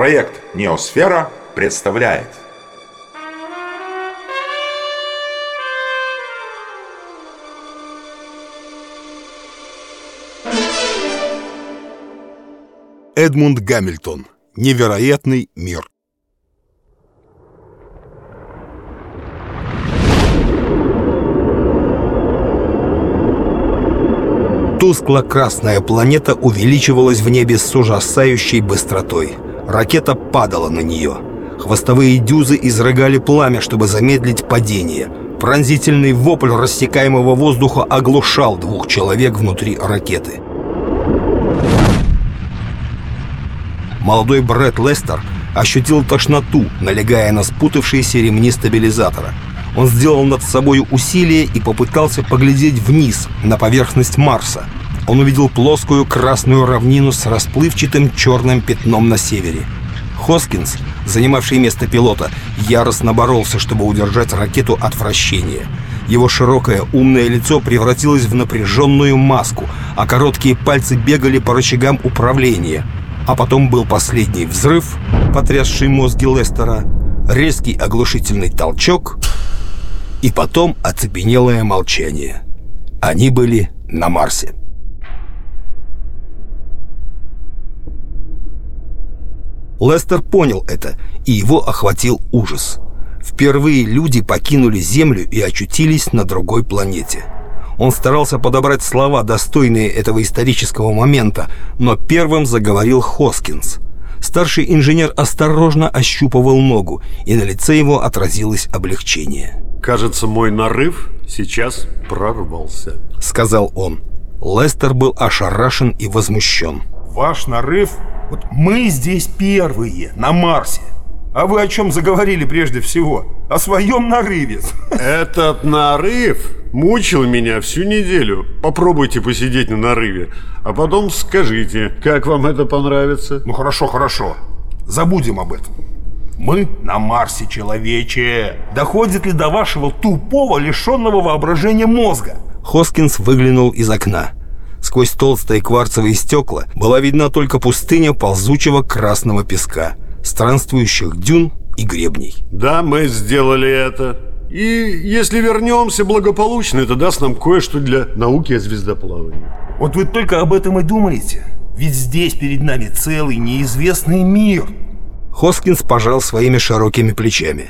Проект «Неосфера» представляет. Эдмунд Гамильтон. Невероятный мир. Тускло-красная планета увеличивалась в небе с ужасающей быстротой. Ракета падала на нее. Хвостовые дюзы изрыгали пламя, чтобы замедлить падение. Пронзительный вопль рассекаемого воздуха оглушал двух человек внутри ракеты. Молодой Брэд Лестер ощутил тошноту, налегая на спутавшиеся ремни стабилизатора. Он сделал над собой усилие и попытался поглядеть вниз, на поверхность Марса. Он увидел плоскую красную равнину с расплывчатым черным пятном на севере. Хоскинс, занимавший место пилота, яростно боролся, чтобы удержать ракету от вращения. Его широкое умное лицо превратилось в напряженную маску, а короткие пальцы бегали по рычагам управления. А потом был последний взрыв, потрясший мозги Лестера, резкий оглушительный толчок и потом оцепенелое молчание. Они были на Марсе. Лестер понял это, и его охватил ужас. Впервые люди покинули Землю и очутились на другой планете. Он старался подобрать слова, достойные этого исторического момента, но первым заговорил Хоскинс. Старший инженер осторожно ощупывал ногу, и на лице его отразилось облегчение. «Кажется, мой нарыв сейчас прорвался», — сказал он. Лестер был ошарашен и возмущен. «Ваш нарыв вот мы здесь первые, на Марсе. А вы о чем заговорили прежде всего? О своем нарыве. Этот нарыв мучил меня всю неделю. Попробуйте посидеть на нарыве, а потом скажите, как вам это понравится. Ну хорошо, хорошо. Забудем об этом. Мы на Марсе, человече. Доходит ли до вашего тупого, лишенного воображения мозга? Хоскинс выглянул из окна. Сквозь толстые кварцевые стекла была видна только пустыня ползучего красного песка, странствующих дюн и гребней. Да, мы сделали это. И если вернемся благополучно, это даст нам кое-что для науки о звездоплавании. Вот вы только об этом и думаете. Ведь здесь перед нами целый неизвестный мир. Хоскинс пожал своими широкими плечами.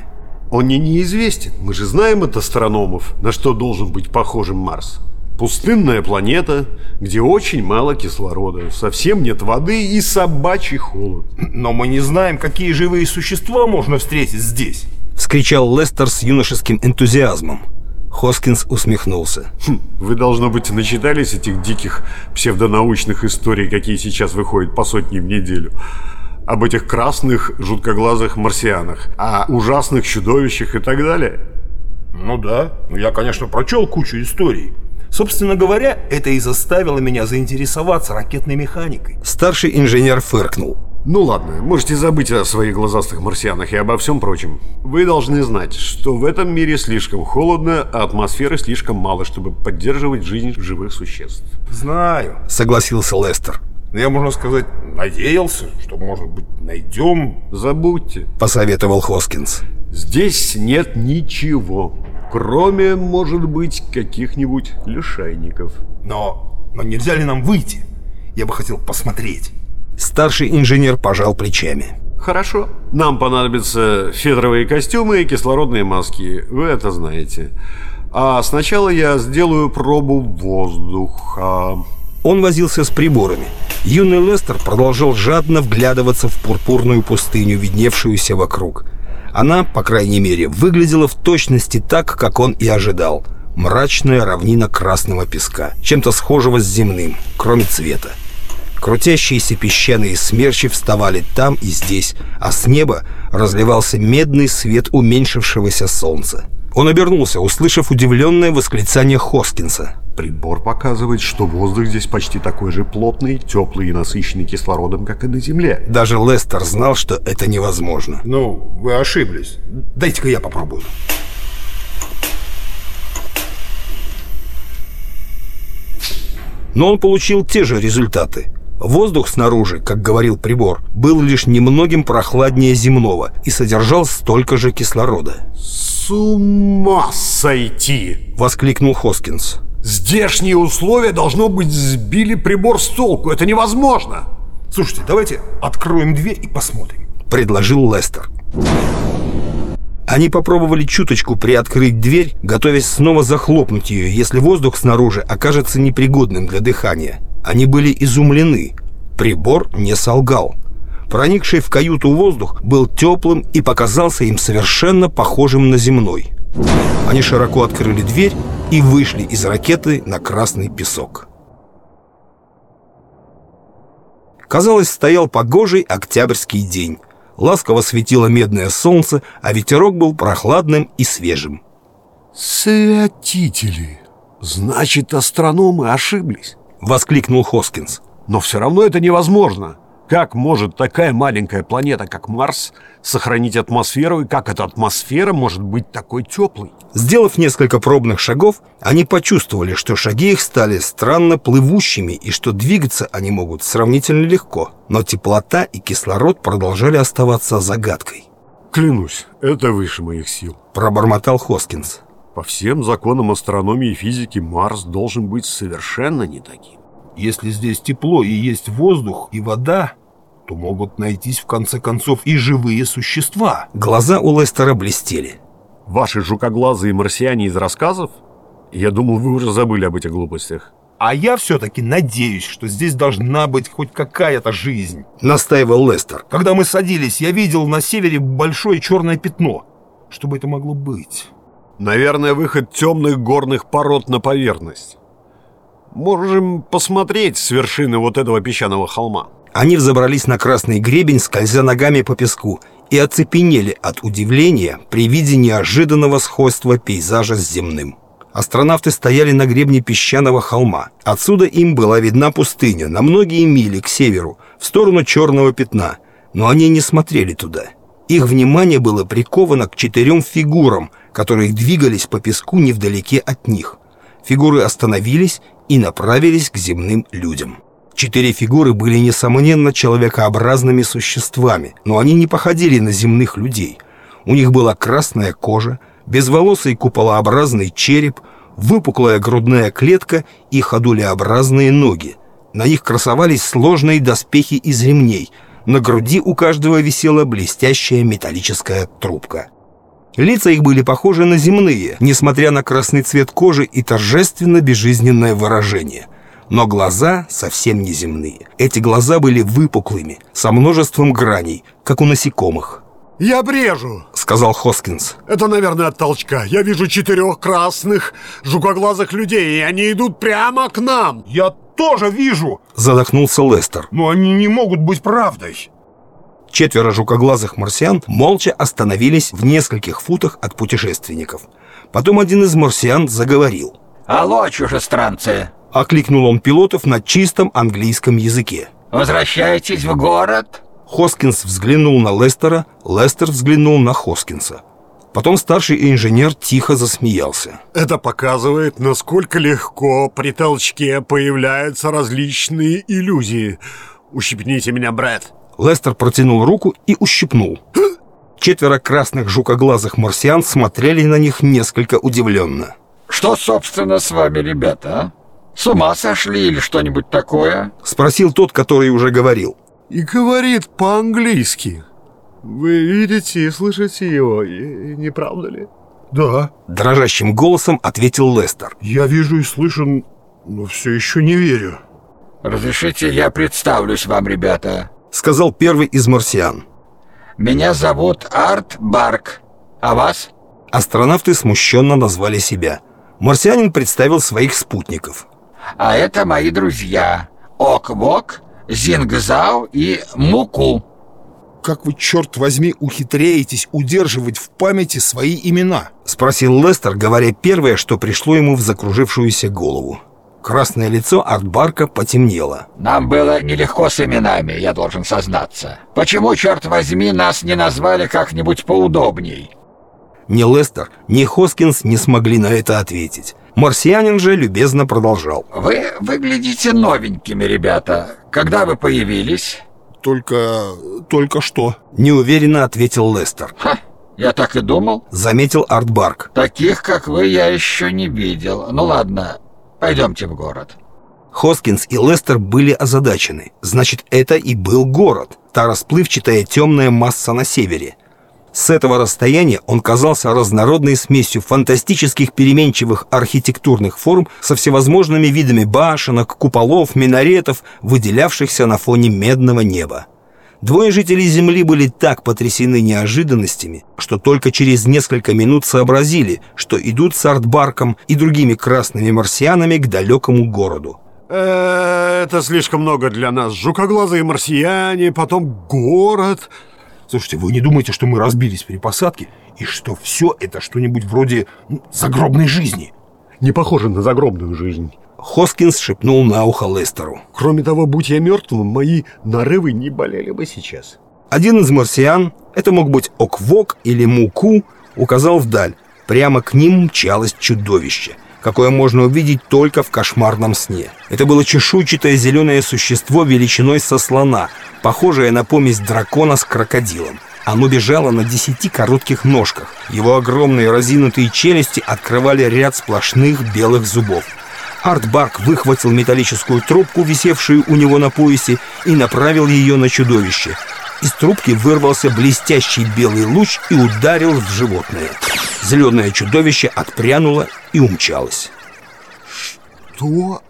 Он не неизвестен. Мы же знаем от астрономов, на что должен быть похожим Марс. Пустынная планета, где очень мало кислорода, совсем нет воды и собачий холод. Но мы не знаем, какие живые существа можно встретить здесь. Вскричал Лестер с юношеским энтузиазмом. Хоскинс усмехнулся. Хм, вы, должно быть, начитались этих диких псевдонаучных историй, какие сейчас выходят по сотне в неделю. Об этих красных, жуткоглазых марсианах, о ужасных чудовищах и так далее. Ну да, я, конечно, прочел кучу историй. Собственно говоря, это и заставило меня заинтересоваться ракетной механикой. Старший инженер фыркнул. Ну ладно, можете забыть о своих глазастых марсианах и обо всем прочем. Вы должны знать, что в этом мире слишком холодно, а атмосферы слишком мало, чтобы поддерживать жизнь живых существ. Знаю, согласился Лестер. Я, можно сказать, надеялся, что, может быть, найдем... Забудьте, посоветовал Хоскинс. Здесь нет ничего. Кроме, может быть, каких-нибудь лишайников. Но, но нельзя ли нам выйти? Я бы хотел посмотреть. Старший инженер пожал плечами. Хорошо. Нам понадобятся фетровые костюмы и кислородные маски. Вы это знаете. А сначала я сделаю пробу воздуха. Он возился с приборами. Юный Лестер продолжал жадно вглядываться в пурпурную пустыню, видневшуюся вокруг. Она, по крайней мере, выглядела в точности так, как он и ожидал. Мрачная равнина красного песка, чем-то схожего с земным, кроме цвета. Крутящиеся песчаные смерчи вставали там и здесь, а с неба разливался медный свет уменьшившегося солнца. Он обернулся, услышав удивленное восклицание Хоскинса. Прибор показывает, что воздух здесь почти такой же плотный, теплый и насыщенный кислородом, как и на Земле. Даже Лестер знал, что это невозможно. Ну, вы ошиблись. Дайте-ка я попробую. Но он получил те же результаты. Воздух снаружи, как говорил прибор, был лишь немногим прохладнее земного и содержал столько же кислорода. С ума сойти! Воскликнул Хоскинс. Здешние условия, должно быть, сбили прибор с толку. Это невозможно. Слушайте, давайте откроем дверь и посмотрим. Предложил Лестер. Они попробовали чуточку приоткрыть дверь, готовясь снова захлопнуть ее, если воздух снаружи окажется непригодным для дыхания. Они были изумлены. Прибор не солгал. Проникший в каюту воздух был теплым и показался им совершенно похожим на земной. Они широко открыли дверь и вышли из ракеты на красный песок. Казалось, стоял погожий октябрьский день. Ласково светило медное солнце, а ветерок был прохладным и свежим. Святители! Значит, астрономы ошиблись. Воскликнул Хоскинс. Но все равно это невозможно. Как может такая маленькая планета, как Марс, сохранить атмосферу, и как эта атмосфера может быть такой теплой? Сделав несколько пробных шагов, они почувствовали, что шаги их стали странно плывущими и что двигаться они могут сравнительно легко, но теплота и кислород продолжали оставаться загадкой. Клянусь, это выше моих сил. Пробормотал Хоскинс. По всем законам астрономии и физики Марс должен быть совершенно не таким. Если здесь тепло и есть воздух и вода, то могут найтись в конце концов и живые существа. Глаза у Лестера блестели. Ваши жукоглазые марсиане из рассказов? Я думал, вы уже забыли об этих глупостях. А я все-таки надеюсь, что здесь должна быть хоть какая-то жизнь. Настаивал Лестер. Когда мы садились, я видел на севере большое черное пятно. Что бы это могло быть? Наверное, выход темных горных пород на поверхность. Можем посмотреть с вершины вот этого песчаного холма. Они взобрались на красный гребень, скользя ногами по песку, и оцепенели от удивления при виде неожиданного сходства пейзажа с земным. Астронавты стояли на гребне песчаного холма. Отсюда им была видна пустыня на многие мили к северу, в сторону черного пятна, но они не смотрели туда. Их внимание было приковано к четырем фигурам, которые двигались по песку невдалеке от них. Фигуры остановились и направились к земным людям. Четыре фигуры были, несомненно, человекообразными существами, но они не походили на земных людей. У них была красная кожа, безволосый куполообразный череп, выпуклая грудная клетка и ходулеобразные ноги. На них красовались сложные доспехи из ремней. На груди у каждого висела блестящая металлическая трубка. Лица их были похожи на земные, несмотря на красный цвет кожи и торжественно безжизненное выражение. Но глаза совсем не земные. Эти глаза были выпуклыми, со множеством граней, как у насекомых. «Я брежу!» — сказал Хоскинс. «Это, наверное, от толчка. Я вижу четырех красных жукоглазых людей, и они идут прямо к нам!» Я тоже вижу, Задохнулся Лестер. но они не могут быть правдой. Четверо жукоглазых марсиан молча остановились в нескольких футах от путешественников. Потом один из марсиан заговорил. Алло, чужестранцы! Окликнул он пилотов на чистом английском языке. Возвращаетесь в город? Хоскинс взглянул на Лестера, Лестер взглянул на Хоскинса. Потом старший инженер тихо засмеялся. Это показывает, насколько легко при толчке появляются различные иллюзии. Ущипните меня, Брэд. Лестер протянул руку и ущипнул. Четверо красных жукоглазых марсиан смотрели на них несколько удивленно. Что, собственно, с вами, ребята, а? С ума сошли или что-нибудь такое? Спросил тот, который уже говорил. И говорит по-английски. Вы видите и слышите его, и- не правда ли? Да, Дрожащим голосом ответил Лестер. я вижу и слышу, но все еще не верю. Разрешите, я представлюсь вам, ребята. Сказал первый из марсиан. Меня зовут Арт Барк. А вас? Астронавты смущенно назвали себя. Марсианин представил своих спутников. А это мои друзья. Ок-Вок, Зингзау и Муку. Как вы, черт возьми, ухитряетесь удерживать в памяти свои имена? Спросил Лестер, говоря первое, что пришло ему в закружившуюся голову. Красное лицо Артбарка потемнело. Нам было нелегко с именами, я должен сознаться. Почему, черт возьми, нас не назвали как-нибудь поудобней? Ни Лестер, ни Хоскинс не смогли на это ответить. Марсианин же любезно продолжал. Вы выглядите новенькими, ребята. Когда вы появились? Только... только что. Неуверенно ответил Лестер. Ха, я так и думал. Заметил Артбарк. Таких, как вы, я еще не видел. Ну ладно, пойдемте в город. Хоскинс и Лестер были озадачены. Значит, это и был город. Та расплывчатая темная масса на севере. С этого расстояния он казался разнородной смесью фантастических переменчивых архитектурных форм со всевозможными видами башенок, куполов, минаретов, выделявшихся на фоне медного неба. Двое жителей Земли были так потрясены неожиданностями, что только через несколько минут сообразили, что идут с Артбарком и другими красными марсианами к далекому городу. Э, Это слишком много для нас. Жукоглазые марсиане, потом город. Слушайте, вы не думаете, что мы разбились при посадке? И что все это что-нибудь вроде ну, загробной жизни? Не похоже на загробную жизнь. Хоскинс шепнул на ухо Лестеру. Кроме того, будь я мертвым, мои нарывы не болели бы сейчас. Один из марсиан, это мог быть Оквок или Муку, указал вдаль. Прямо к ним мчалось чудовище, какое можно увидеть только в кошмарном сне. Это было чешуйчатое зеленое существо величиной со слона, похожее на помесь дракона с крокодилом. Оно бежало на десяти коротких ножках. Его огромные разинутые челюсти открывали ряд сплошных белых зубов. Артбарк выхватил металлическую трубку, висевшую у него на поясе, и направил ее на чудовище. Из трубки вырвался блестящий белый луч и ударил в животное. Зеленое чудовище отпрянуло и умчалось. Что?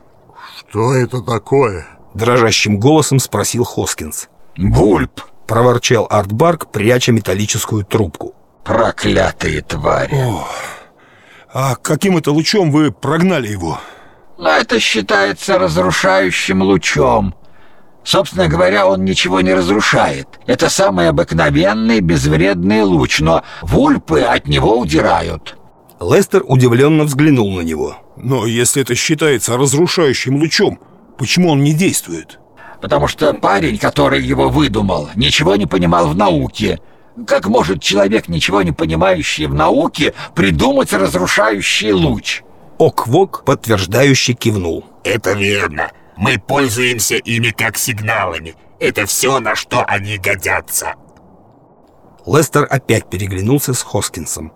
Что это такое? Дрожащим голосом спросил Хоскинс. Бульб! Проворчал Артбарк, пряча металлическую трубку. Проклятые твари. А каким это лучом вы прогнали его? Но это считается разрушающим лучом. Собственно говоря, он ничего не разрушает. Это самый обыкновенный безвредный луч, но вульпы от него удирают. Лестер удивленно взглянул на него. Но если это считается разрушающим лучом, почему он не действует? Потому что парень, который его выдумал, ничего не понимал в науке. Как может человек, ничего не понимающий в науке, придумать разрушающий луч? Оквок подтверждающе кивнул. Это верно. Мы пользуемся ими как сигналами. Это все, на что они годятся. Лестер опять переглянулся с Хоскинсом.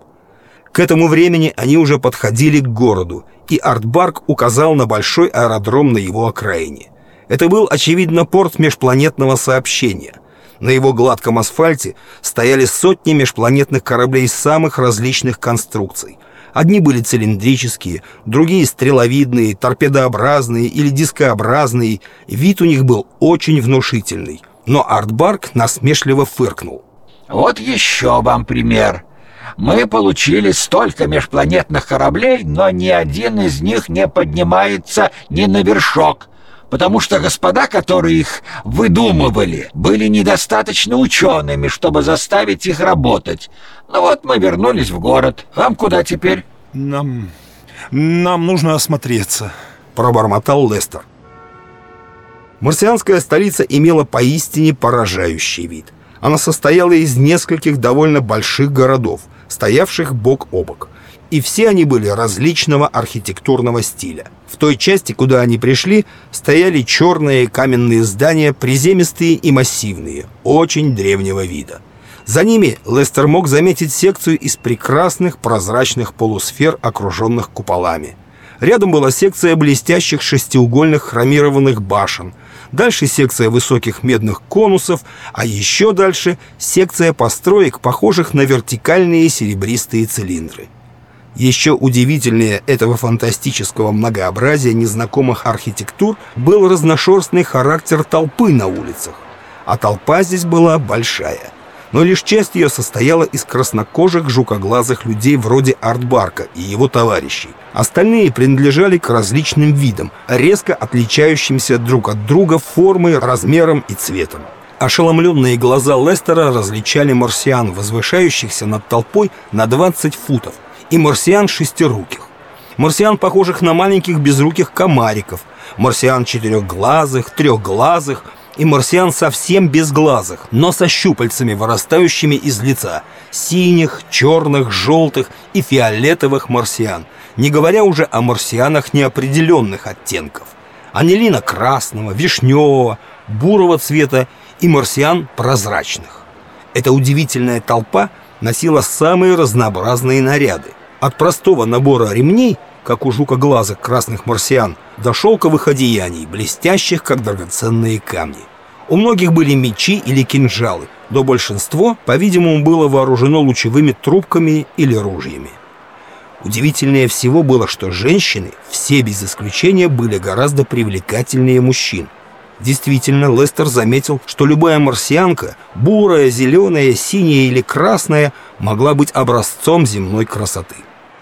К этому времени они уже подходили к городу, и Артбарк указал на большой аэродром на его окраине. Это был, очевидно, порт межпланетного сообщения. На его гладком асфальте стояли сотни межпланетных кораблей самых различных конструкций. Одни были цилиндрические, другие стреловидные, торпедообразные или дискообразные. Вид у них был очень внушительный. Но Артбарк насмешливо фыркнул. Вот еще вам пример. Мы получили столько межпланетных кораблей, но ни один из них не поднимается ни на вершок, потому что господа, которые их выдумывали, были недостаточно учеными, чтобы заставить их работать. Ну вот мы вернулись в город. Вам куда теперь? Нам... нам нужно осмотреться. Пробормотал Лестер. Марсианская столица имела поистине поражающий вид. Она состояла из нескольких довольно больших городов, стоявших бок о бок. И все они были различного архитектурного стиля. В той части, куда они пришли, стояли черные каменные здания, приземистые и массивные, очень древнего вида. За ними Лестер мог заметить секцию из прекрасных прозрачных полусфер, окруженных куполами. Рядом была секция блестящих шестиугольных хромированных башен, дальше секция высоких медных конусов, а еще дальше секция построек, похожих на вертикальные серебристые цилиндры. Еще удивительнее этого фантастического многообразия незнакомых архитектур был разношерстный характер толпы на улицах. А толпа здесь была большая. Но лишь часть ее состояла из краснокожих жукоглазых людей вроде Артбарка и его товарищей. Остальные принадлежали к различным видам, резко отличающимся друг от друга формой, размером и цветом. Ошеломленные глаза Лестера различали марсиан, возвышающихся над толпой на 20 футов, и марсиан шестируких. Марсиан, похожих на маленьких безруких комариков, марсиан четырехглазых, трехглазых, и марсиан совсем безглазых, но со щупальцами, вырастающими из лица. Синих, черных, желтых и фиолетовых марсиан, не говоря уже о марсианах неопределенных оттенков. Анилина красного, вишневого, бурого цвета и марсиан прозрачных. Эта удивительная толпа носила самые разнообразные наряды. От простого набора ремней, как у жука-глазок красных марсиан, до шелковых одеяний, блестящих, как драгоценные камни. У многих были мечи или кинжалы, но большинство, по-видимому, было вооружено лучевыми трубками или ружьями. Удивительнее всего было, что женщины, все без исключения, были гораздо привлекательнее мужчин. Действительно, Лестер заметил, что любая марсианка, бурая, зеленая, синяя или красная, могла быть образцом земной красоты.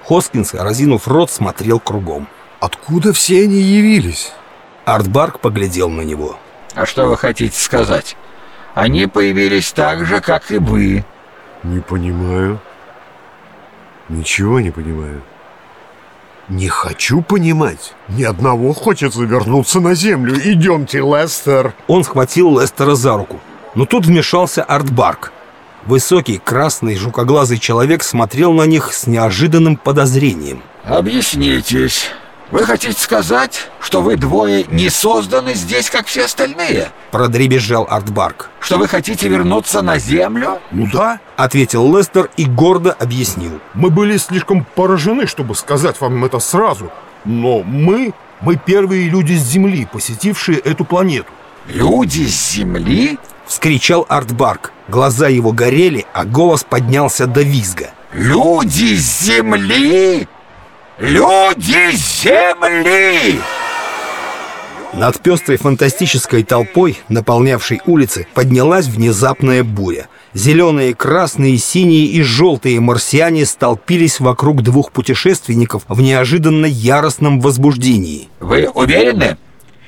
Хоскинс, разинув рот, смотрел кругом. Откуда все они явились? Артбарк поглядел на него. А что вы хотите сказать? Они появились так же, как и вы. Не понимаю. Ничего не понимаю. Не хочу понимать. Ни одного хочется вернуться на землю. Идемте, Лестер. Он схватил Лестера за руку. Но тут вмешался Артбарк. Высокий, красный, жукоглазый человек смотрел на них с неожиданным подозрением. Объяснитесь. Вы хотите сказать, что вы двое не созданы здесь, как все остальные? Продребезжал Артбарк. Что вы хотите вернуться на Землю? Ну да, Ответил Лестер и гордо объяснил. мы были слишком поражены, чтобы сказать вам это сразу. Но мы, мы первые люди с Земли, посетившие эту планету. Люди с Земли? Вскричал Артбарк. Глаза его горели, а голос поднялся до визга. Люди с Земли? Люди Земли! Над пестрой фантастической толпой, наполнявшей улицы, поднялась внезапная буря. Зеленые, красные, синие и желтые марсиане столпились вокруг двух путешественников в неожиданно яростном возбуждении. Вы уверены?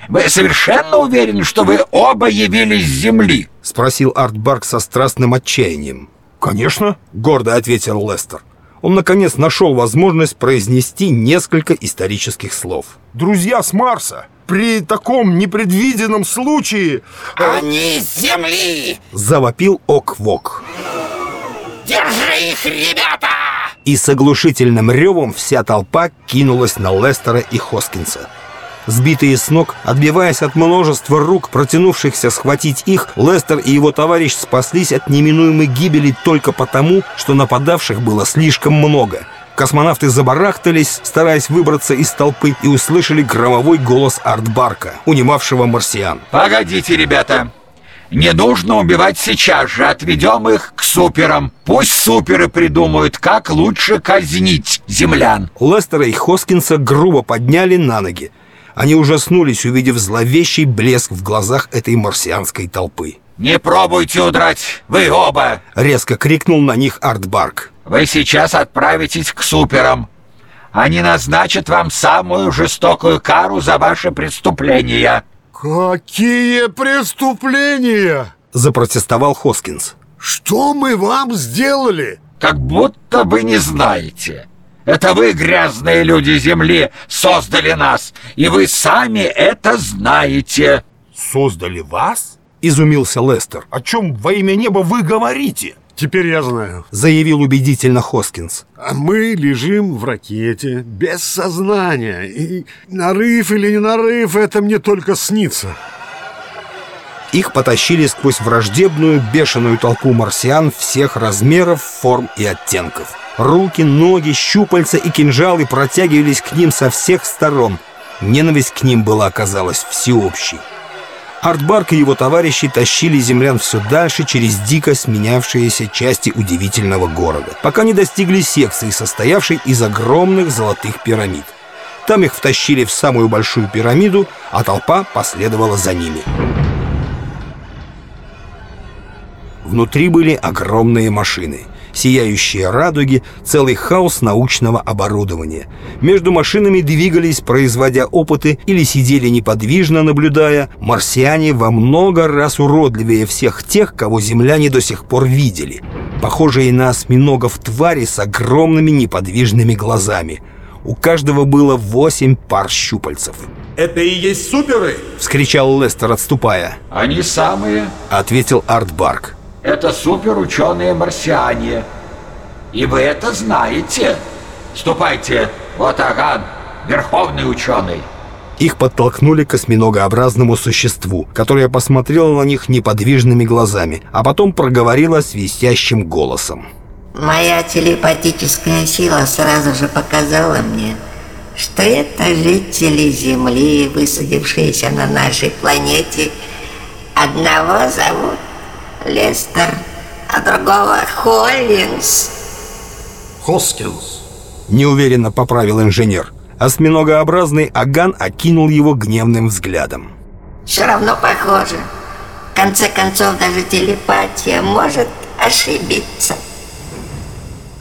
Вы совершенно уверены, что вы оба явились с Земли? Спросил Артбарк со страстным отчаянием. Конечно, Гордо ответил Лестер. Он, наконец, нашел возможность произнести несколько исторических слов. друзья с Марса. При таком непредвиденном случае... Они с земли! Завопил Ок-Вок. Держи их, ребята! И с оглушительным ревом вся толпа кинулась на Лестера и Хоскинса. Сбитые с ног, отбиваясь от множества рук, протянувшихся схватить их, Лестер и его товарищ спаслись от неминуемой гибели только потому, что нападавших было слишком много. Космонавты забарахтались, стараясь выбраться из толпы, и услышали громовой голос Артбарка, унимавшего марсиан. Погодите, ребята. Не нужно убивать сейчас же, отведем их к суперам. Пусть суперы придумают, как лучше казнить землян. Лестера и Хоскинса грубо подняли на ноги. Они ужаснулись, увидев зловещий блеск в глазах этой марсианской толпы. Не пробуйте удрать, вы оба. Резко крикнул на них Артбарк. Вы сейчас отправитесь к суперам. Они назначат вам самую жестокую кару за ваши преступления. Какие преступления? Запротестовал Хоскинс. Что мы вам сделали? Как будто вы не знаете. Это вы, грязные люди Земли, создали нас, и вы сами это знаете. Создали вас? Изумился Лестер. О чем во имя неба вы говорите? Теперь я знаю. Заявил убедительно Хоскинс. А мы лежим в ракете, без сознания. И нарыв или не нарыв, это мне только снится. Их потащили сквозь враждебную, бешеную толпу марсиан всех размеров, форм и оттенков. Руки, ноги, щупальца и кинжалы протягивались к ним со всех сторон. Ненависть к ним была, оказалась, всеобщей. Артбарк и его товарищи тащили землян все дальше через дико сменявшиеся части удивительного города, пока не достигли секции, состоявшей из огромных золотых пирамид. Там их втащили в самую большую пирамиду, а толпа последовала за ними. Внутри были огромные машины, сияющие радуги, целый хаос научного оборудования. Между машинами двигались, производя опыты, или сидели неподвижно, наблюдая, марсиане во много раз уродливее всех тех, кого земляне до сих пор видели. Похожие на осьминогов твари с огромными неподвижными глазами. У каждого было восемь пар щупальцев. Это и есть суперы? Вскричал Лестер, отступая. Они самые. Ответил Артбарк. Это суперученые-марсиане. И вы это знаете. Ступайте, вот Аган, верховный ученый. Их подтолкнули к осьминогообразному существу, которое посмотрело на них неподвижными глазами, а потом проговорило свистящим голосом. Моя телепатическая сила сразу же показала мне, что это жители Земли, высадившиеся на нашей планете. Одного зовут Лестер, а другого Холлинс. Хоскинс. Неуверенно поправил инженер. Осьминогообразный Аган окинул его гневным взглядом. Все равно похоже. В конце концов, даже телепатия может ошибиться.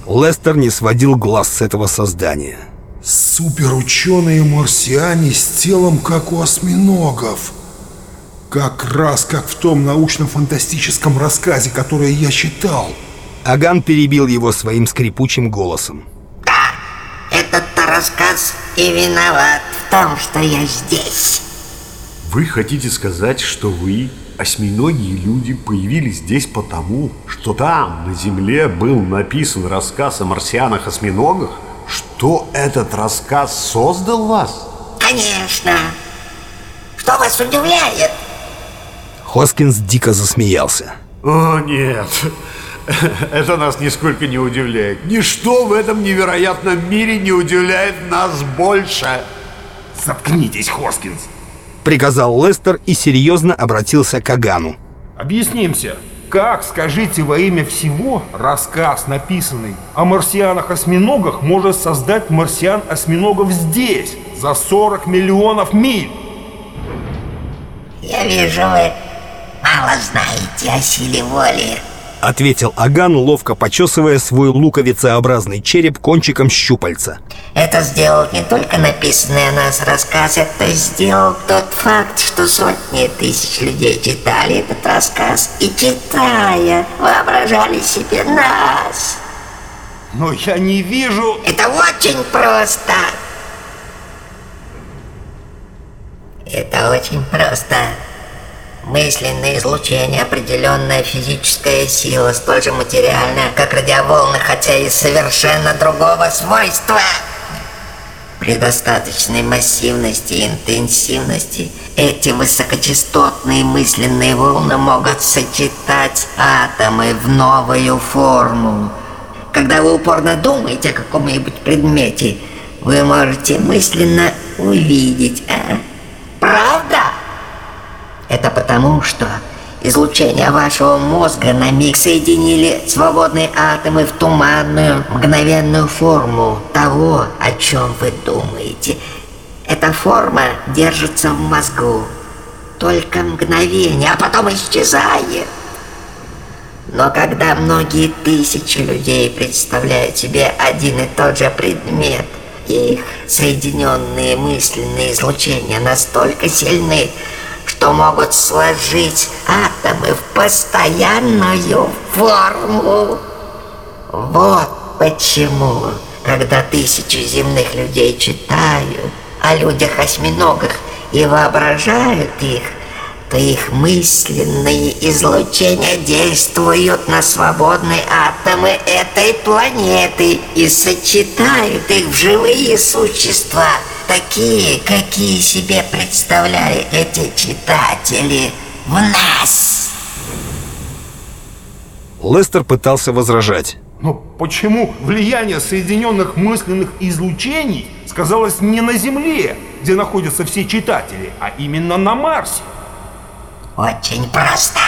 Лестер не сводил глаз с этого создания. Суперученые-марсиане с телом, как у осьминогов. Как раз как в том научно-фантастическом рассказе, который я читал. Аган перебил его своим скрипучим голосом. Да, этот-то рассказ и виноват в том, что я здесь. Вы хотите сказать, что вы, осьминогие люди, появились здесь потому, что там, на Земле, был написан рассказ о марсианах-осьминогах? Что этот рассказ создал вас? Конечно. Что вас удивляет? Хоскинс дико засмеялся. О, нет. Это нас нисколько не удивляет. Ничто в этом невероятном мире не удивляет нас больше. Заткнитесь, Хоскинс. Приказал Лестер и серьезно обратился к Агану. Объяснимся. Как, скажите, во имя всего рассказ, написанный о марсианах-осьминогах, может создать марсиан-осьминогов здесь, за 40 миллионов миль? Я вижу, вы мало знаете о силе воли. Ответил Аган, ловко почесывая свой луковицеобразный череп кончиком щупальца. Это сделал не только написанный о нас рассказ, это сделал тот факт, что сотни тысяч людей читали этот рассказ и, читая, воображали себе нас. Но я не вижу... Это очень просто. Это очень просто. Мысленное излучение – определенная физическая сила, столь же материальная, как радиоволны, хотя и совершенно другого свойства. При достаточной массивности и интенсивности эти высокочастотные мысленные волны могут сочетать атомы в новую форму. Когда вы упорно думаете о каком-нибудь предмете, вы можете мысленно увидеть, а? Правда? Это потому, что излучение вашего мозга на миг соединили свободные атомы в туманную, мгновенную форму того, о чем вы думаете. Эта форма держится в мозгу только мгновение, а потом исчезает. Но когда многие тысячи людей представляют себе один и тот же предмет, их соединенные мысленные излучения настолько сильны, что могут сложить атомы в постоянную форму. Вот почему, когда тысячи земных людей читают о людях-осьминогах и воображают их, то их мысленные излучения действуют на свободные атомы этой планеты и сочетают их в живые существа – такие, какие себе представляли эти читатели в нас. Лестер пытался возражать. Но почему влияние соединенных мысленных излучений сказалось не на Земле, где находятся все читатели, а именно на Марсе? Очень просто.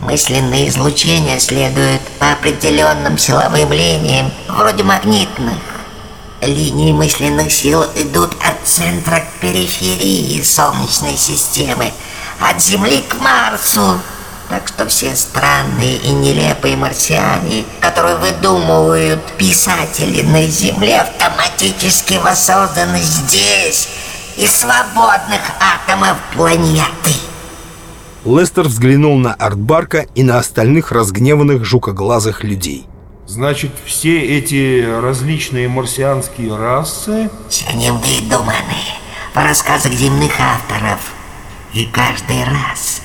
Мысленные излучения следуют по определенным силовым линиям, вроде магнитных. Линии мысленных сил идут от центра к периферии Солнечной системы, от Земли к Марсу. Так что все странные и нелепые марсиане, которые выдумывают писатели на Земле, автоматически воссозданы здесь, из свободных атомов планеты. Лестер взглянул на Артбарка и на остальных разгневанных жукоглазых людей. Значит, все эти различные марсианские расы... Синевые думаны в рассказах земных авторов. И каждый раз,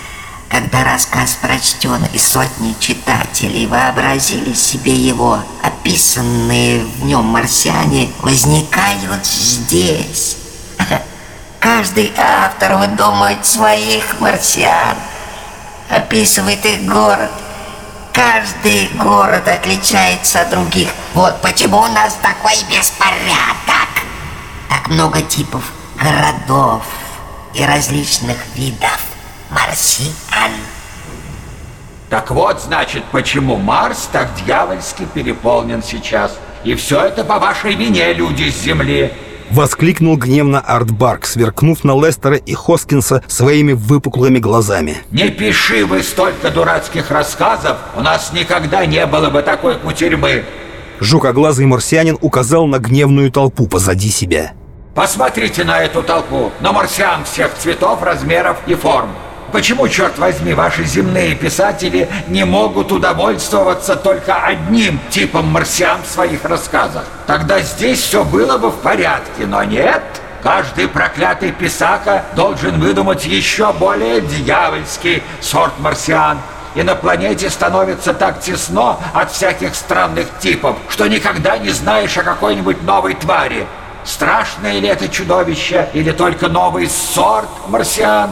когда рассказ прочтен и сотни читателей вообразили себе его, описанные в нем марсиане возникают здесь. Каждый автор выдумывает своих марсиан, описывает их город. Каждый город отличается от других. Вот почему у нас такой беспорядок. Так много типов городов и различных видов марсиан. Так вот, значит, почему Марс так дьявольски переполнен сейчас. И все это по вашей вине, люди с Земли. Воскликнул гневно Артбарк, сверкнув на Лестера и Хоскинса своими выпуклыми глазами. Не пиши вы столько дурацких рассказов, у нас никогда не было бы такой кутерьмы. Жукоглазый марсианин указал на гневную толпу позади себя. Посмотрите на эту толпу, на марсиан всех цветов, размеров и форм. Почему, черт возьми, ваши земные писатели не могут удовольствоваться только одним типом марсиан в своих рассказах? Тогда здесь все было бы в порядке, но нет. Каждый проклятый писака должен выдумать еще более дьявольский сорт марсиан. И на планете становится так тесно от всяких странных типов, что никогда не знаешь о какой-нибудь новой твари. Страшное ли это чудовище или только новый сорт марсиан?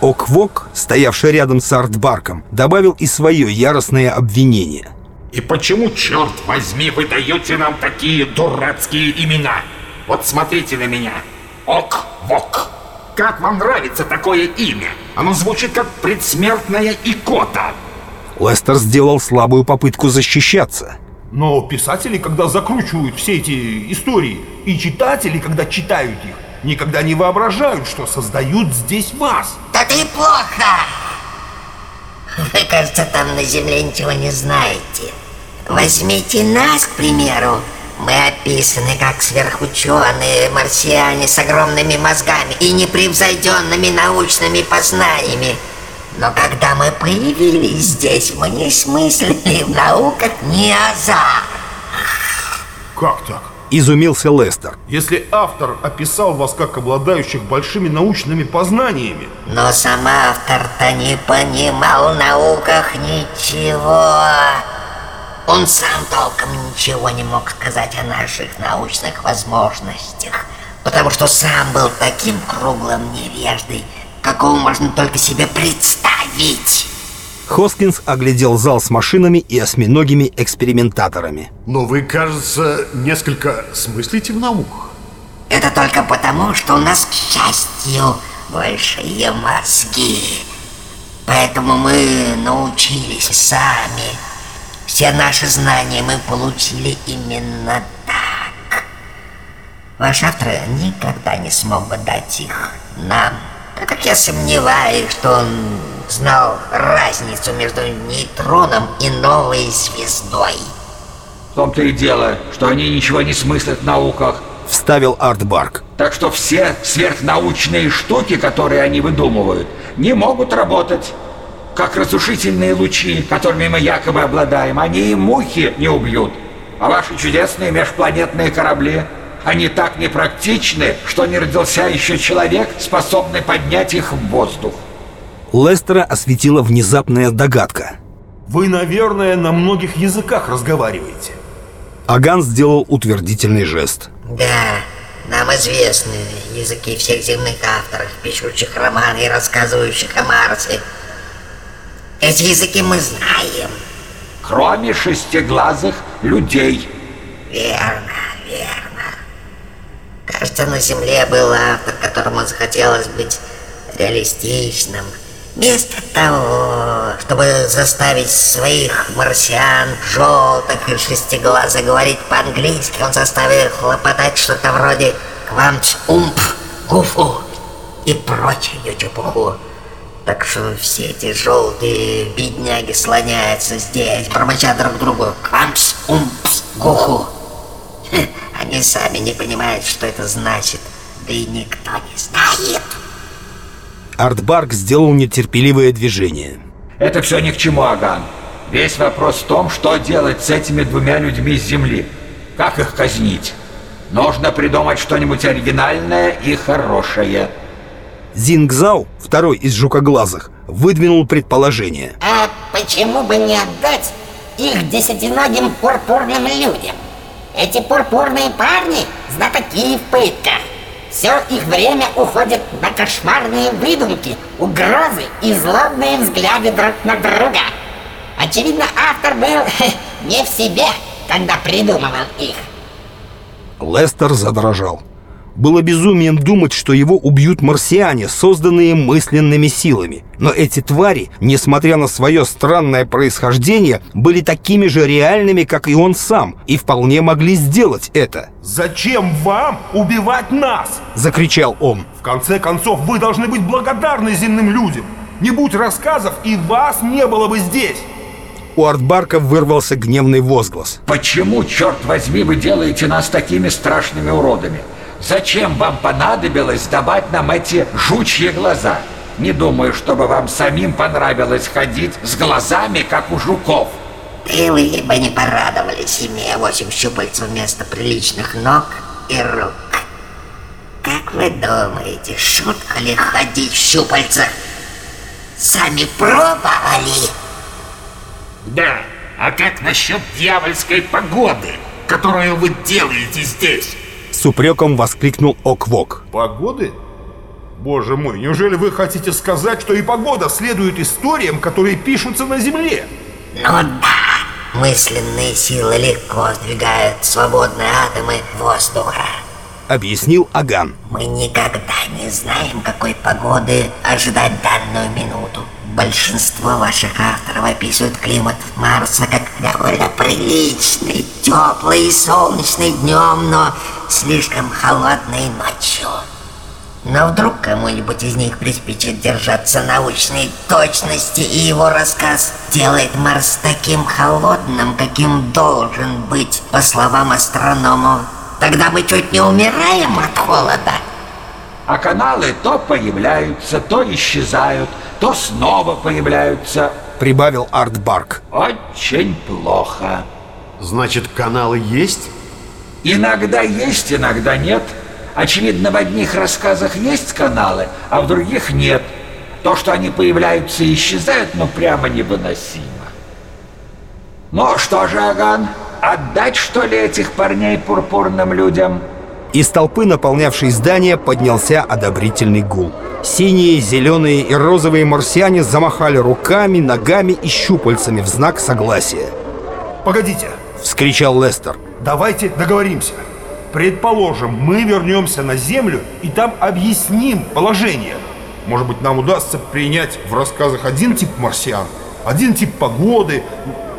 Оквок, стоявший рядом с Артбарком, добавил и свое яростное обвинение. И почему, черт возьми, вы даете нам такие дурацкие имена? Вот смотрите на меня. Ок-вок. Как вам нравится такое имя? Оно звучит как предсмертная икота. Лестер сделал слабую попытку защищаться. Но писатели, когда закручивают все эти истории, и читатели, когда читают их, никогда не воображают, что создают здесь вас. Да ты плохо! Вы, кажется, там на Земле ничего не знаете. Возьмите нас, к примеру. Мы описаны как сверхученые марсиане с огромными мозгами и непревзойденными научными познаниями. Но когда мы появились здесь, мы не смыслили в науках ни аза. Как так? Изумился Лестер. Если автор описал вас как обладающих большими научными познаниями, Но сам автор-то не понимал в науках ничего. Он сам толком ничего не мог сказать о наших научных возможностях, потому что сам был таким круглым невеждой, какого можно только себе представить. Хоскинс оглядел зал с машинами и осьминогими экспериментаторами. Но вы, кажется, несколько смыслите в науках. Это только потому, что у нас, к счастью, большие мозги. Поэтому мы научились сами. Все наши знания мы получили именно так. Ваш автор никогда не смог бы дать их нам. Так как я сомневаюсь, что он знал разницу между нейтроном и новой звездой. В том-то и дело, что они ничего не смыслят в науках. Вставил Артбарк. Так что все сверхнаучные штуки, которые они выдумывают, не могут работать. Как разрушительные лучи, которыми мы якобы обладаем, они и мухи не убьют. А ваши чудесные межпланетные корабли, они так непрактичны, что не родился еще человек, способный поднять их в воздух. Лестера осветила внезапная догадка. вы, наверное, на многих языках разговариваете. Аган сделал утвердительный жест. Да, нам известны языки всех земных авторов, пишущих романы и рассказывающих о Марсе. Эти языки мы знаем. Кроме шестиглазых людей. Верно, верно. Кажется, на Земле был автор, которому захотелось быть реалистичным. Вместо того, чтобы заставить своих марсиан, желтых и шестиглазых говорить по-английски, он заставил их хлопотать что-то вроде «квамч умп гуфу» и прочую чепуху. Так что все эти желтые бедняги слоняются здесь, бормоча друг другу «квамч умпс гуху». Они сами не понимают, что это значит, да и никто не знает. Артбарк сделал нетерпеливое движение. Это все ни к чему, Аган. Весь вопрос в том, что делать с этими двумя людьми с Земли. Как их казнить? Нужно придумать что-нибудь оригинальное и хорошее. Зингзау, второй из жукоглазых, выдвинул предположение. А почему бы не отдать их десятиногим пурпурным людям? Эти пурпурные парни – знатоки в пытках. Все их время уходит на кошмарные выдумки, угрозы и злобные взгляды друг на друга. Очевидно, автор был не в себе, когда придумывал их. Лестер задрожал. Было безумием думать, что его убьют марсиане, созданные мысленными силами. Но эти твари, несмотря на свое странное происхождение, были такими же реальными, как и он сам, и вполне могли сделать это. «Зачем вам убивать нас?» — закричал он. «В конце концов, вы должны быть благодарны земным людям. Не будь рассказов, и вас не было бы здесь!» У Артбарка вырвался гневный возглас. Почему, черт возьми, вы делаете нас такими страшными уродами? Зачем вам понадобилось давать нам эти жучьи глаза? Не думаю, чтобы вам самим понравилось ходить с глазами, как у жуков. Ты бы не порадовались, имея восемь щупальцев вместо приличных ног и рук. Как вы думаете, шутка ли ходить в щупальцах? Сами пробовали? Да, а как насчет дьявольской погоды, которую вы делаете здесь? С упреком воскликнул Оквок. Погоды? Боже мой, неужели вы хотите сказать, что и погода следует историям, которые пишутся на Земле? Ну да, мысленные силы легко сдвигают свободные атомы воздуха. Объяснил Аган. Мы никогда не знаем, какой погоды ожидать данную минуту. Большинство ваших авторов описывают климат Марса как довольно приличный, теплый и солнечный днем, но слишком холодный ночью. Но вдруг кому-нибудь из них приспичит держаться научной точности, и его рассказ делает Марс таким холодным, каким должен быть, по словам астрономов. Тогда мы чуть не умираем от холода. А каналы то появляются, то исчезают, то снова появляются. Прибавил Артбарк. Очень плохо. Значит, каналы есть? Иногда есть, иногда нет. Очевидно, в одних рассказах есть каналы, а в других нет. То, что они появляются и исчезают, ну прямо невыносимо. Ну что же, Аган, отдать что ли этих парней пурпурным людям? Из толпы, наполнявшей здание, поднялся одобрительный гул. Синие, зеленые и розовые марсиане замахали руками, ногами и щупальцами в знак согласия. Погодите, Вскричал Лестер. давайте договоримся. Предположим, мы вернемся на Землю и там объясним положение. Может быть, нам удастся принять в рассказах один тип марсиан, один тип погоды,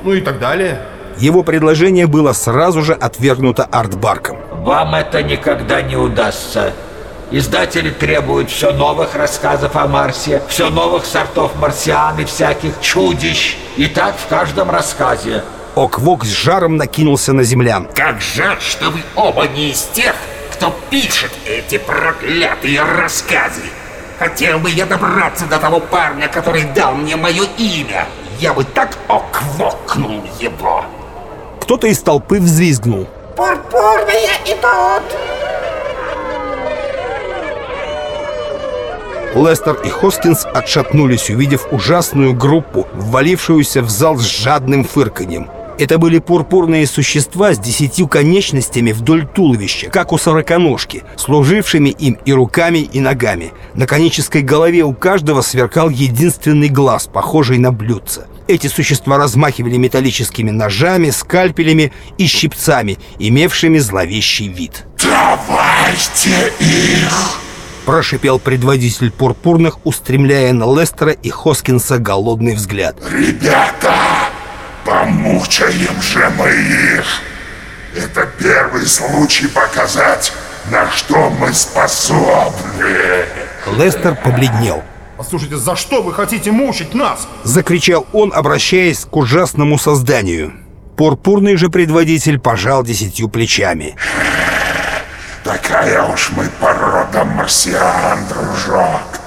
ну и так далее. Его предложение было сразу же отвергнуто Артбарком. Вам это никогда не удастся. Издатели требуют все новых рассказов о Марсе, все новых сортов марсиан и всяких чудищ. И так в каждом рассказе. Оквок с жаром накинулся на землян. Как жаль, что вы оба не из тех, кто пишет эти проклятые рассказы. Хотел бы я добраться до того парня, который дал мне мое имя. Я бы так оквокнул его. Кто-то из толпы взвизгнул. Пурпурные идут! Лестер и Хоскинс отшатнулись, увидев ужасную группу, ввалившуюся в зал с жадным фырканьем. Это были пурпурные существа с десятью конечностями вдоль туловища, как у сороконожки, служившими им и руками, и ногами. На конической голове у каждого сверкал единственный глаз, похожий на блюдце. Эти существа размахивали металлическими ножами, скальпелями и щипцами, имевшими зловещий вид. Давайте их! Прошипел предводитель пурпурных, устремляя на Лестера и Хоскинса голодный взгляд. Ребята, помучаем же мы их. Это первый случай показать, на что мы способны. Лестер побледнел. Послушайте, за что вы хотите мучить нас? Закричал он, обращаясь к ужасному созданию. Пурпурный же предводитель пожал десятью плечами. Такая уж мы порода марсиан, дружок.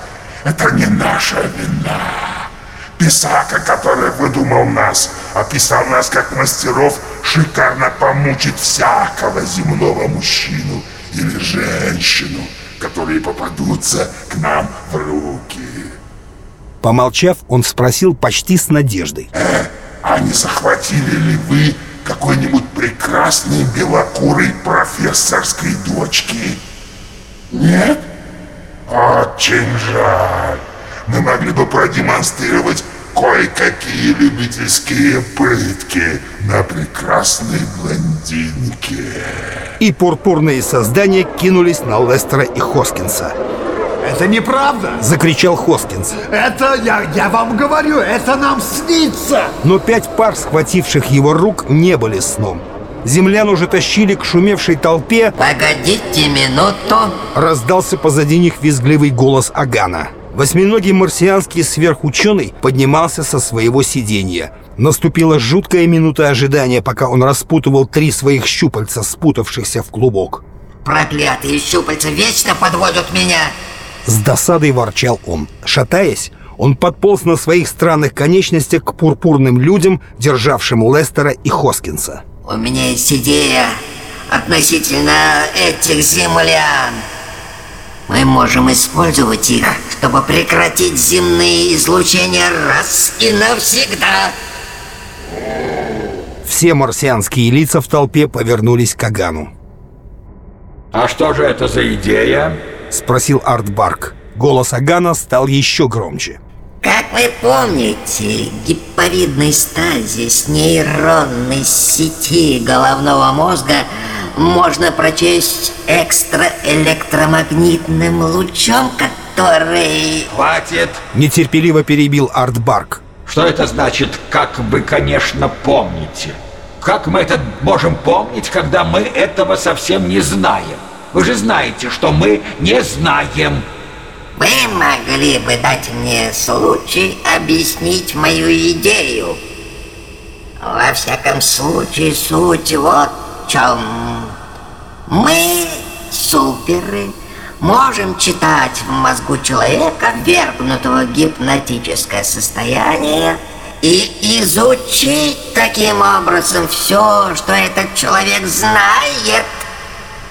Это не наша вина. Писака, который выдумал нас, описал нас как мастеров шикарно помучить всякого земного мужчину или женщину, которые попадутся к нам в руки. Помолчав, он спросил почти с надеждой. Э, а не захватили ли вы какой-нибудь прекрасной белокурой профессорской дочки? Нет? Очень жаль. Мы могли бы продемонстрировать кое-какие любительские пытки на прекрасной блондинке. И пурпурные создания кинулись на Лестера и Хоскинса. Это неправда! Закричал Хоскинс. Это, я, я вам говорю, это нам снится! Но пять пар схвативших его рук не были сном. Землян уже тащили к шумевшей толпе. Погодите минуту. Раздался позади них визгливый голос Агана. Восьминогий марсианский сверхученый поднимался со своего сиденья. Наступила жуткая минута ожидания, пока он распутывал три своих щупальца, спутавшихся в клубок. Проклятые щупальца вечно подводят меня! С досадой ворчал он. Шатаясь, он подполз на своих странных конечностях к пурпурным людям, державшим Лестера и Хоскинса. У меня есть идея относительно этих землян. Мы можем использовать их, чтобы прекратить земные излучения раз и навсегда. Все марсианские лица в толпе повернулись к Агану. «А что же это за идея?» — спросил Артбарк. Голос Агана стал еще громче. Как вы помните, гипповидный стазис нейронной сети головного мозга можно прочесть экстраэлектромагнитным лучом, который... Хватит! Нетерпеливо перебил Артбарк. Что это значит, как вы, конечно, помните? Как мы это можем помнить, когда мы этого совсем не знаем? Вы же знаете, что мы не знаем. Вы могли бы дать мне случай объяснить мою идею. Во всяком случае, суть вот в чем. Мы, суперы, можем читать в мозгу человека, вергнутого в гипнотическое состояние, и изучить таким образом все, что этот человек знает.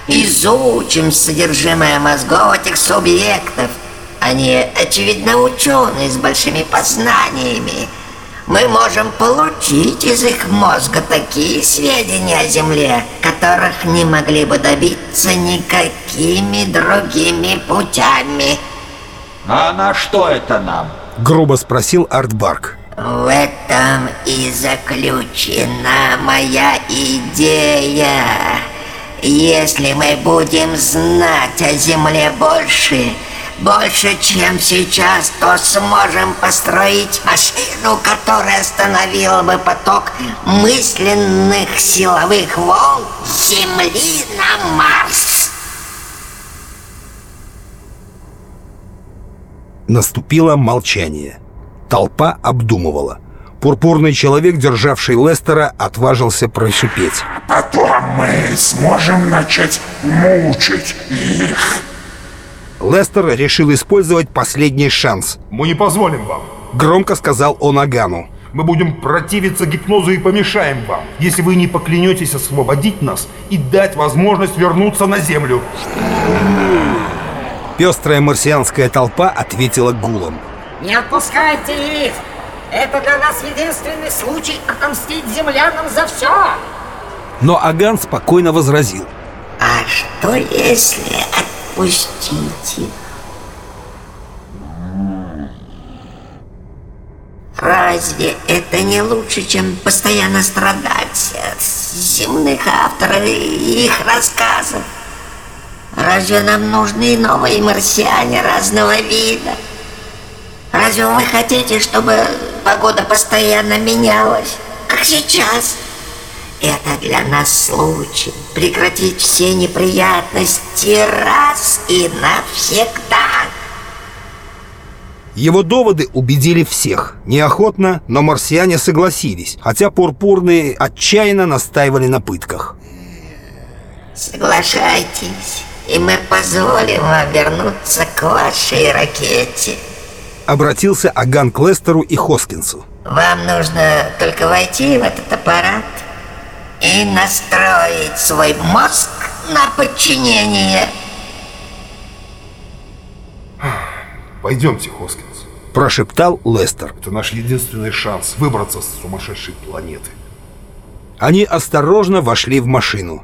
Изучим содержимое мозгов этих субъектов – они, очевидно, ученые с большими познаниями. Мы можем получить из их мозга такие сведения о Земле, которых не могли бы добиться никакими другими путями. А на что это нам? Грубо спросил Артбарк. В этом и заключена моя идея. Если мы будем знать о Земле больше, больше, чем сейчас, то сможем построить машину, которая остановила бы поток мысленных силовых волн Земли на Марс. Наступило молчание. Толпа обдумывала. Пурпурный человек, державший Лестера, отважился прошипеть. Потом мы сможем начать мучить их. Лестер решил использовать последний шанс. Мы не позволим вам. Громко сказал он Агану. Мы будем противиться гипнозу и помешаем вам, если вы не поклянетесь освободить нас и дать возможность вернуться на Землю. Пестрая марсианская толпа ответила гулом. Не отпускайте их! Это для нас единственный случай отомстить землянам за все! Но Аган спокойно возразил. А что если отпустите. Разве это не лучше, чем постоянно страдать от земных авторов и их рассказов? Разве нам нужны новые марсиане разного вида? Разве вы хотите, чтобы погода постоянно менялась, как сейчас? Это для нас случай прекратить все неприятности раз и навсегда. Его доводы убедили всех. Неохотно, но марсиане согласились, хотя пурпурные отчаянно настаивали на пытках. Соглашайтесь, и мы позволим вам вернуться к вашей ракете. Обратился Аган к Лестеру и Хоскинсу. Вам нужно только войти в этот аппарат и настроить свой мозг на подчинение. Пойдемте, Хоскинс. Прошептал Лестер. Это наш единственный шанс выбраться с сумасшедшей планеты. Они осторожно вошли в машину.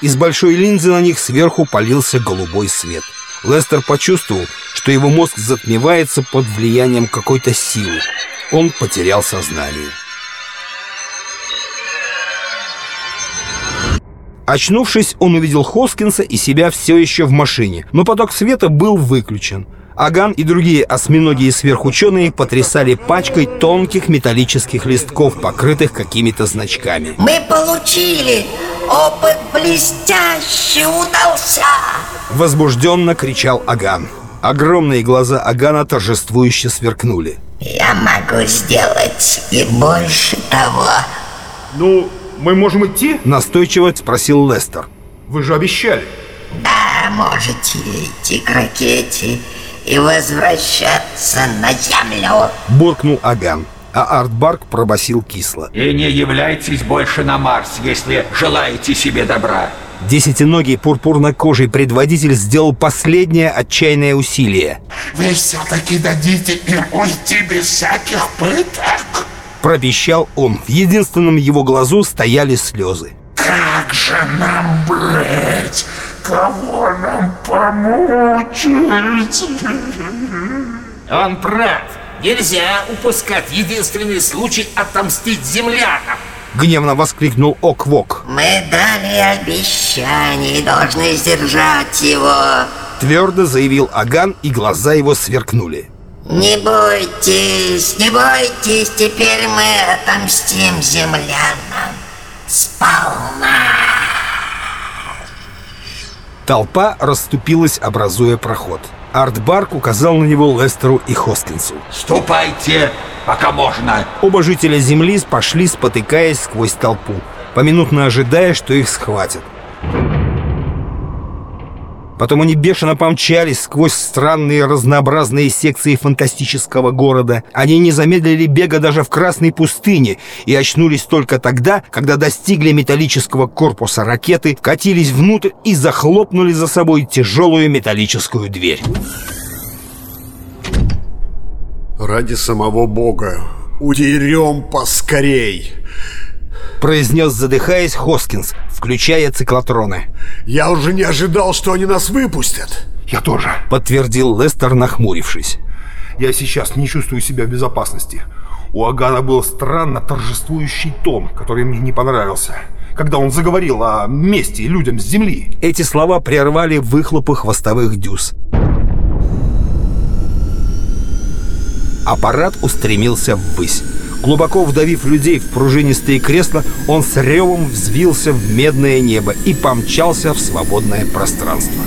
Из большой линзы на них сверху полился голубой свет. Лестер почувствовал, что его мозг затмевается под влиянием какой-то силы. Он потерял сознание. Очнувшись, он увидел Хоскинса и себя все еще в машине, но поток света был выключен. Аган и другие осьминогие сверхученые потрясали пачкой тонких металлических листков, покрытых какими-то значками. Мы получили! Опыт блестяще удался! Возбужденно кричал Аган. Огромные глаза Агана торжествующе сверкнули. Я могу сделать и больше того. Ну, мы можем идти? Настойчиво спросил Лестер. Вы же обещали. Да, можете идти к ракете и возвращаться на Землю. Буркнул Аган. А Артбарк пробасил кисло. И не являйтесь больше на Марс, если желаете себе добра. Десятиногий пурпурно-кожий предводитель сделал последнее отчаянное усилие. Вы все-таки дадите им уйти без всяких пыток? Пропищал он. В единственном его глазу стояли слезы. Как же нам быть? Кого нам помучить? Он прав. Нельзя упускать единственный случай отомстить землянам. Гневно воскликнул Оквок. Мы дали обещание и должны сдержать его. Твердо заявил Аган, и глаза его сверкнули. Не бойтесь, не бойтесь, теперь мы отомстим землянам. Сполна. Толпа расступилась, образуя проход. Артбарк указал на него Лестеру и Хоскинсу. Ступайте, пока можно. Оба жителя Земли пошли, спотыкаясь сквозь толпу, поминутно ожидая, что их схватят. Потом они бешено помчались сквозь странные разнообразные секции фантастического города. Они не замедлили бега даже в Красной пустыне и очнулись только тогда, когда достигли металлического корпуса ракеты, катились внутрь и захлопнули за собой тяжелую металлическую дверь. Ради самого Бога, удерем поскорей! Произнес, задыхаясь, Хоскинс, включая циклотроны. Я уже не ожидал, что они нас выпустят. Я тоже. Подтвердил Лестер, нахмурившись. Я сейчас не чувствую себя в безопасности. У Агана был странно торжествующий тон, который мне не понравился. Когда он заговорил о мести людям с земли. Эти слова прервали выхлопы хвостовых дюз. Аппарат устремился ввысь. Глубоко вдавив людей в пружинистые кресла, он с ревом взвился в медное небо и помчался в свободное пространство.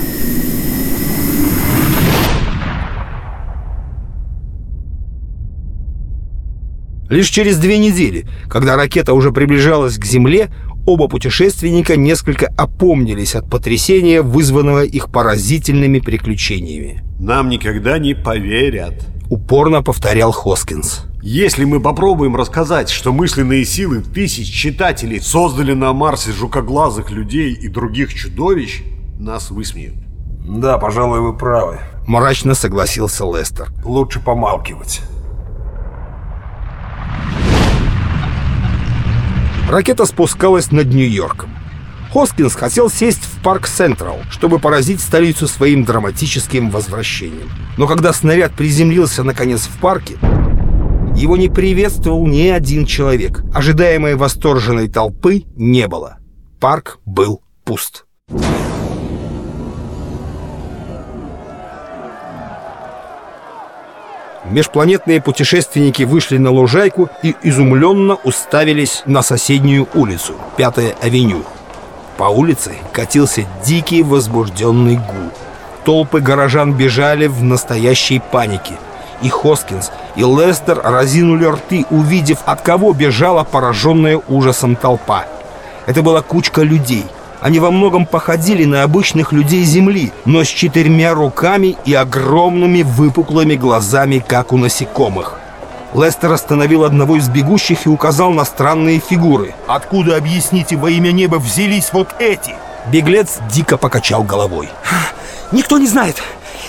Лишь через две недели, когда ракета уже приближалась к Земле, оба путешественника несколько опомнились от потрясения, вызванного их поразительными приключениями. Нам никогда не поверят. Упорно повторял Хоскинс. Если мы попробуем рассказать, что мысленные силы тысяч читателей создали на Марсе жукоглазых людей и других чудовищ, нас высмеют. Да, пожалуй, вы правы. Мрачно согласился Лестер. Лучше помалкивать. Ракета спускалась над Нью-Йорком. Хоскинс хотел сесть в парк Централ, чтобы поразить столицу своим драматическим возвращением. Но когда снаряд приземлился наконец в парке, его не приветствовал ни один человек. Ожидаемой восторженной толпы не было. Парк был пуст. Межпланетные путешественники вышли на лужайку и изумленно уставились на соседнюю улицу, Пятая авеню. По улице катился дикий возбужденный гул. Толпы горожан бежали в настоящей панике. И Хоскинс, и Лестер разинули рты, увидев, от кого бежала пораженная ужасом толпа. Это была кучка людей. Они во многом походили на обычных людей Земли, но с четырьмя руками и огромными выпуклыми глазами, как у насекомых. Лестер остановил одного из бегущих и указал на странные фигуры. Откуда, объясните, во имя неба взялись вот эти? Беглец дико покачал головой. Никто не знает.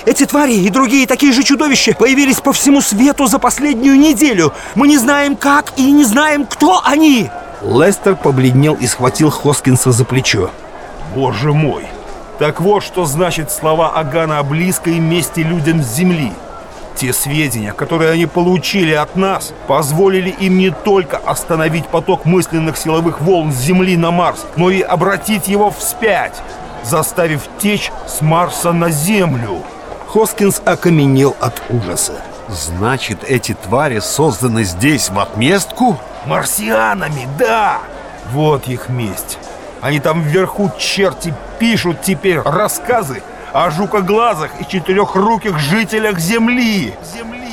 Эти твари и другие такие же чудовища появились по всему свету за последнюю неделю. Мы не знаем как и не знаем, кто они. Лестер побледнел и схватил Хоскинса за плечо. Боже мой! Так вот, что значит слова Агана о близкой мести людям с земли. Те сведения, которые они получили от нас, позволили им не только остановить поток мысленных силовых волн с Земли на Марс, но и обратить его вспять, заставив течь с Марса на Землю. Хоскинс окаменел от ужаса. Значит, эти твари созданы здесь в отместку? Марсианами, да! Вот их месть. Они там вверху черти пишут теперь рассказы о жукоглазых и четырехруких жителях Земли. Земли.